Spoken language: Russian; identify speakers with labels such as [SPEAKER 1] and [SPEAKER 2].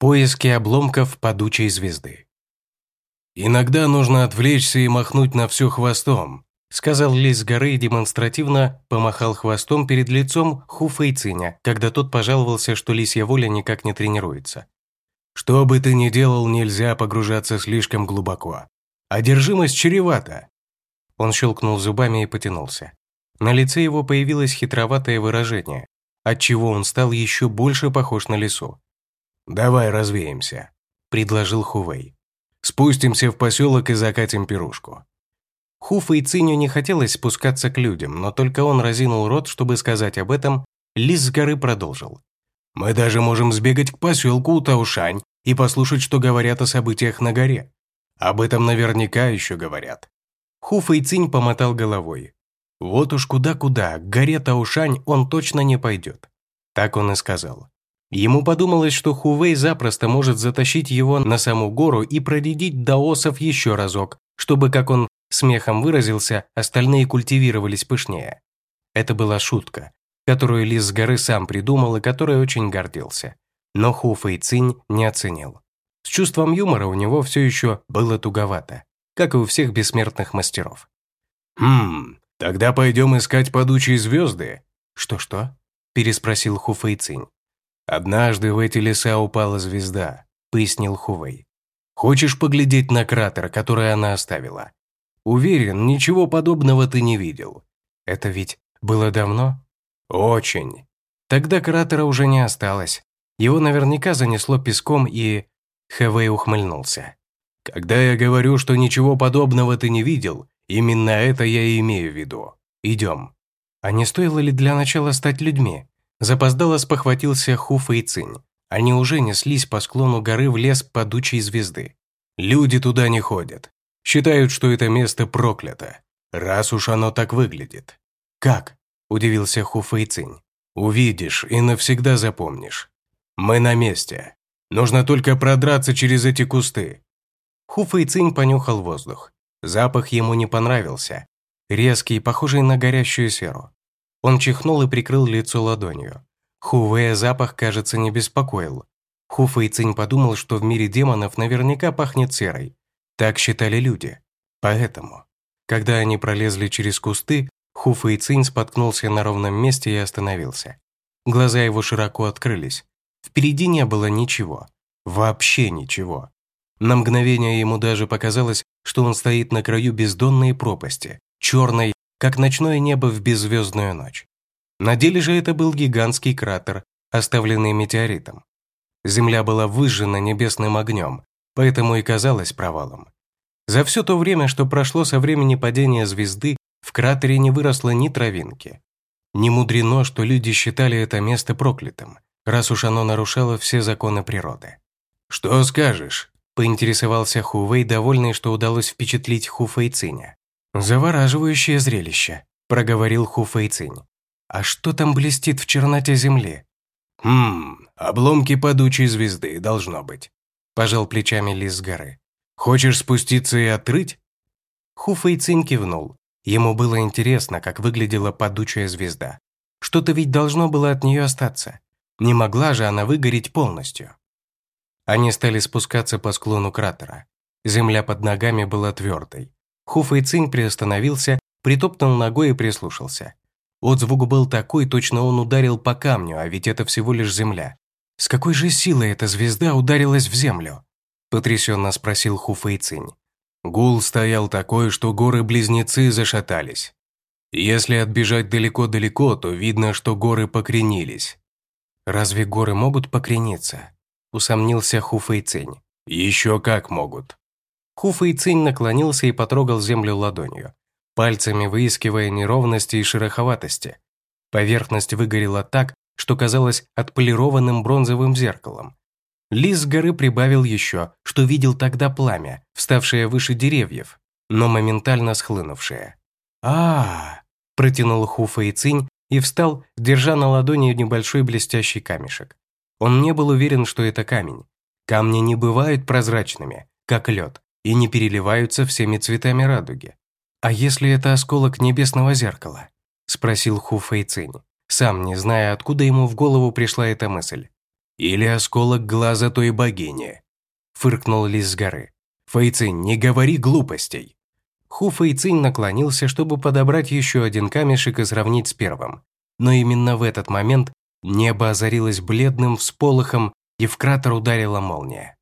[SPEAKER 1] Поиски обломков падучей звезды. «Иногда нужно отвлечься и махнуть на все хвостом», сказал Лис горы и демонстративно помахал хвостом перед лицом Хуфа когда тот пожаловался, что лисья воля никак не тренируется. «Что бы ты ни делал, нельзя погружаться слишком глубоко. Одержимость чревата». Он щелкнул зубами и потянулся. На лице его появилось хитроватое выражение, отчего он стал еще больше похож на лису. «Давай развеемся», – предложил Хувей. «Спустимся в поселок и закатим пирушку».
[SPEAKER 2] Хуфа и Циню не хотелось спускаться к людям, но только он разинул рот, чтобы сказать об этом, Лис с горы продолжил.
[SPEAKER 1] «Мы даже можем сбегать к поселку у Таушань и послушать, что говорят о событиях на горе. Об этом наверняка еще говорят».
[SPEAKER 2] Хуфа и Цинь помотал головой. Вот уж куда-куда, к горе Таушань он точно не пойдет. Так он и сказал. Ему подумалось, что Хувей запросто может затащить его на саму гору и проредить даосов еще разок, чтобы, как он смехом выразился, остальные культивировались пышнее. Это была шутка, которую Лис с горы сам придумал и которой очень гордился. Но Ху Фэй Цинь не оценил. С чувством юмора у него все еще было туговато, как и у всех бессмертных мастеров.
[SPEAKER 1] «Хм, тогда пойдем искать падучие звезды».
[SPEAKER 2] «Что-что?» – переспросил Ху Фэй Цинь.
[SPEAKER 1] «Однажды в эти леса упала звезда», — пояснил Хувей. «Хочешь поглядеть на кратер, который она оставила? Уверен, ничего подобного ты не видел.
[SPEAKER 2] Это ведь было давно?»
[SPEAKER 1] «Очень».
[SPEAKER 2] Тогда кратера уже не осталось. Его наверняка занесло песком и... Хэвэй ухмыльнулся.
[SPEAKER 1] «Когда я говорю, что ничего подобного ты не видел, именно это я и имею в виду. Идем».
[SPEAKER 2] А не стоило ли для начала стать людьми? Запоздало спохватился Хуфа и Цинь. Они уже неслись по склону горы в лес падучей звезды.
[SPEAKER 1] Люди туда не ходят. Считают, что это место проклято, раз уж оно так выглядит.
[SPEAKER 2] «Как?» – удивился Хуфа и Цинь.
[SPEAKER 1] «Увидишь и навсегда запомнишь. Мы на месте. Нужно только продраться через эти кусты».
[SPEAKER 2] Хуфа и Цинь понюхал воздух. Запах ему не понравился. Резкий, похожий на горящую серу. Он чихнул и прикрыл лицо ладонью. Хувея запах, кажется, не беспокоил. Хуфа и Цинь подумал, что в мире демонов наверняка пахнет серой. Так считали люди. Поэтому, когда они пролезли через кусты, Хуфа и Цинь споткнулся на ровном месте и остановился. Глаза его широко открылись. Впереди не было ничего. Вообще ничего. На мгновение ему даже показалось, что он стоит на краю бездонной пропасти, черной, как ночное небо в беззвездную ночь. На деле же это был гигантский кратер, оставленный метеоритом. Земля была выжжена небесным огнем, поэтому и казалась провалом. За все то время, что прошло со времени падения звезды, в кратере не выросло ни травинки. Не мудрено, что люди считали это место проклятым, раз уж оно нарушало все законы природы.
[SPEAKER 1] «Что скажешь?»
[SPEAKER 2] – поинтересовался Хувей, довольный, что удалось впечатлить Хуфейциня.
[SPEAKER 1] «Завораживающее зрелище», – проговорил Ху Фэйцинь. «А что там блестит в черноте земли?» «Хм, обломки падучей звезды, должно быть», – пожал плечами лис с горы. «Хочешь спуститься и отрыть?»
[SPEAKER 2] Ху Фэйцинь кивнул. Ему было интересно, как выглядела падучая звезда. Что-то ведь должно было от нее остаться. Не могла же она выгореть полностью. Они стали спускаться по склону кратера. Земля под ногами была твердой. Хуфа Цинь приостановился, притопнул ногой и прислушался. Отзвук был такой, точно он ударил по камню, а ведь это всего лишь земля. С какой же силой эта звезда ударилась в землю? Потрясенно спросил Хуфа Цинь.
[SPEAKER 1] Гул стоял такой, что горы-близнецы зашатались. Если отбежать далеко-далеко, то видно, что горы покренились.
[SPEAKER 2] «Разве горы могут покрениться?» – усомнился Хуфэй Цинь.
[SPEAKER 1] «Еще как могут.
[SPEAKER 2] Хуфа и Цинь наклонился и потрогал землю ладонью, пальцами выискивая неровности и шероховатости. Поверхность выгорела так, что казалось отполированным бронзовым зеркалом. Лис с горы прибавил еще, что видел тогда пламя, вставшее выше деревьев, но моментально схлынувшее. а, -а, -а протянул Хуфа и Цинь и встал, держа на ладони небольшой блестящий камешек. Он не был уверен, что это камень. Камни не бывают прозрачными, как лед, и не переливаются всеми цветами радуги. «А если это осколок небесного зеркала?» – спросил Ху Фэйцинь, сам не зная, откуда ему в голову пришла эта мысль.
[SPEAKER 1] Или осколок глаза той богини?» Фыркнул Лис с горы. «Фэйцинь, не говори глупостей!» Ху Фэйцинь наклонился, чтобы подобрать еще один камешек и сравнить с первым. Но именно в этот момент небо озарилось бледным всполохом, и в кратер ударила молния.